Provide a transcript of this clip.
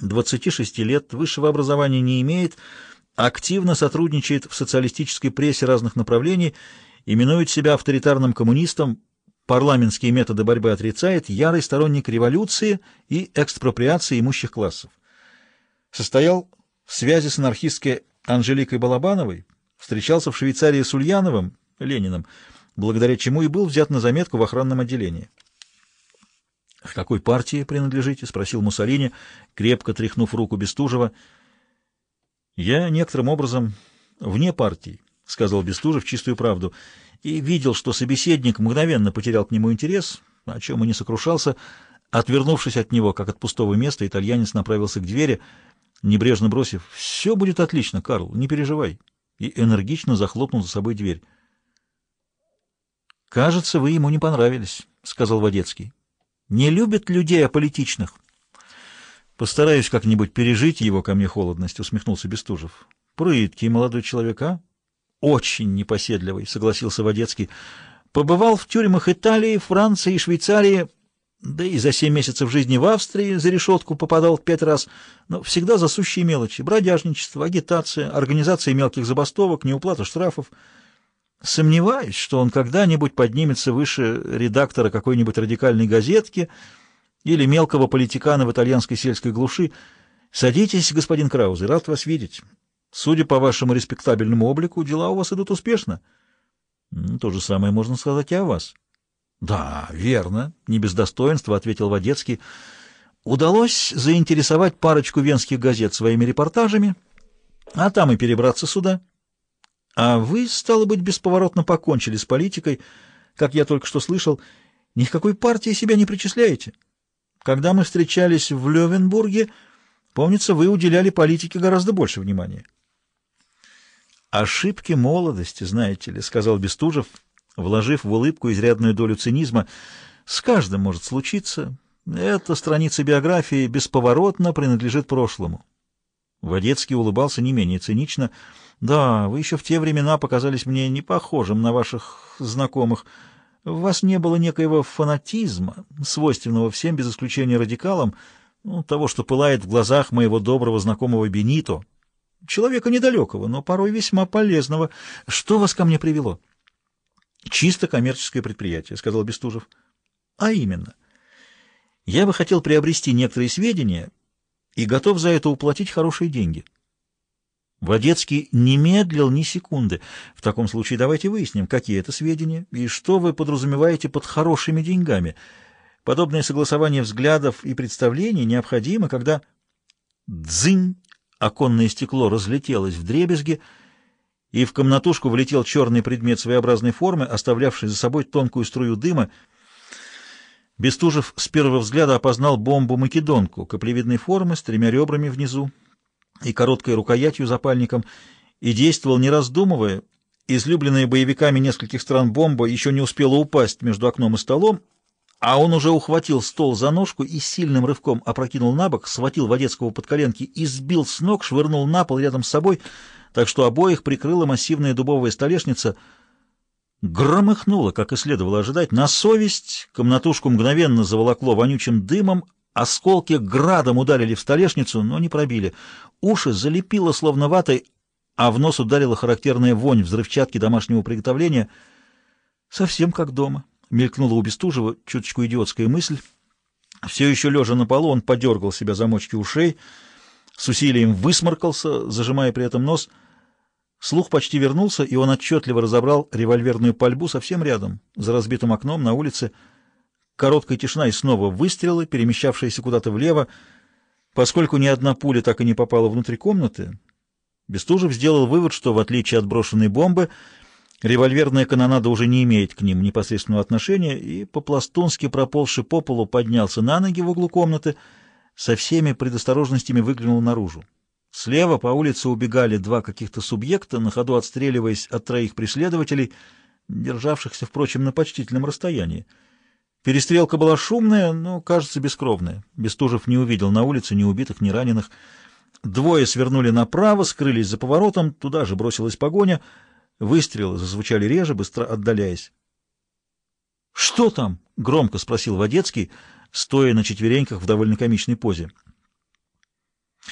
26 лет, высшего образования не имеет, активно сотрудничает в социалистической прессе разных направлений, именует себя авторитарным коммунистом, парламентские методы борьбы отрицает, ярый сторонник революции и экспроприации имущих классов. Состоял в связи с анархистской Анжеликой Балабановой, встречался в Швейцарии с Ульяновым, Лениным, благодаря чему и был взят на заметку в охранном отделении. — К какой партии принадлежите? — спросил Муссолини, крепко тряхнув руку Бестужева. — Я некоторым образом вне партии, — сказал Бестужев чистую правду, и видел, что собеседник мгновенно потерял к нему интерес, о чем и не сокрушался. Отвернувшись от него, как от пустого места, итальянец направился к двери, небрежно бросив «Все будет отлично, Карл, не переживай», и энергично захлопнул за собой дверь. «Кажется, вы ему не понравились», — сказал Водецкий. Не любит людей аполитичных. Постараюсь как-нибудь пережить его ко мне холодность, усмехнулся Бестужев. Прыткий молодой человек, а? Очень непоседливый, согласился Водецкий. Побывал в тюрьмах Италии, Франции и Швейцарии, да и за семь месяцев жизни в Австрии за решетку попадал пять раз, но всегда за сущие мелочи. Бродяжничество, агитация, организация мелких забастовок, неуплата штрафов. Сомневаюсь, что он когда-нибудь поднимется выше редактора какой-нибудь радикальной газетки или мелкого политикана в итальянской сельской глуши. Садитесь, господин Краузе, рад вас видеть. Судя по вашему респектабельному облику, дела у вас идут успешно. То же самое можно сказать и о вас. Да, верно, не без достоинства, ответил Водецкий. Удалось заинтересовать парочку венских газет своими репортажами, а там и перебраться сюда. А вы, стало быть, бесповоротно покончили с политикой, как я только что слышал, ни к какой партии себя не причисляете. Когда мы встречались в Левенбурге, помнится, вы уделяли политике гораздо больше внимания. «Ошибки молодости, знаете ли», — сказал Бестужев, вложив в улыбку изрядную долю цинизма. «С каждым может случиться. Эта страница биографии бесповоротно принадлежит прошлому». Водецкий улыбался не менее цинично — да, вы еще в те времена показались мне не похожим на ваших знакомых. В вас не было некоего фанатизма, свойственного всем, без исключения радикалам, ну, того, что пылает в глазах моего доброго знакомого Бенито. Человека недалекого, но порой весьма полезного. Что вас ко мне привело? Чисто коммерческое предприятие, — сказал Бестужев. А именно, я бы хотел приобрести некоторые сведения и готов за это уплатить хорошие деньги. — Водецкий не медлил ни секунды. В таком случае давайте выясним, какие это сведения и что вы подразумеваете под хорошими деньгами. Подобное согласование взглядов и представлений необходимо, когда дзынь, оконное стекло разлетелось в дребезги, и в комнатушку влетел черный предмет своеобразной формы, оставлявший за собой тонкую струю дыма. Бестужев с первого взгляда опознал бомбу-македонку каплевидной формы с тремя ребрами внизу, и короткой рукоятью запальником, и действовал не раздумывая. Излюбленная боевиками нескольких стран бомба еще не успела упасть между окном и столом, а он уже ухватил стол за ножку и сильным рывком опрокинул на бок, схватил Водецкого под коленки и сбил с ног, швырнул на пол рядом с собой, так что обоих прикрыла массивная дубовая столешница. Громыхнуло, как и следовало ожидать, на совесть, комнатушку мгновенно заволокло вонючим дымом, Осколки градом ударили в столешницу, но не пробили. Уши залепило словно ватой, а в нос ударила характерная вонь взрывчатки домашнего приготовления. «Совсем как дома», — мелькнула у Бестужева чуточку идиотская мысль. Все еще лежа на полу, он подергал себя замочки ушей, с усилием высморкался, зажимая при этом нос. Слух почти вернулся, и он отчетливо разобрал револьверную пальбу совсем рядом, за разбитым окном на улице — Короткая тишина и снова выстрелы, перемещавшиеся куда-то влево. Поскольку ни одна пуля так и не попала внутрь комнаты, Бестужев сделал вывод, что, в отличие от брошенной бомбы, револьверная канонада уже не имеет к ним непосредственного отношения, и по-пластунски проползши по полу поднялся на ноги в углу комнаты, со всеми предосторожностями выглянул наружу. Слева по улице убегали два каких-то субъекта, на ходу отстреливаясь от троих преследователей, державшихся, впрочем, на почтительном расстоянии. Перестрелка была шумная, но, кажется, бескровная. Бестужев не увидел на улице ни убитых, ни раненых. Двое свернули направо, скрылись за поворотом, туда же бросилась погоня. Выстрелы зазвучали реже, быстро отдаляясь. — Что там? — громко спросил Водецкий, стоя на четвереньках в довольно комичной позе. —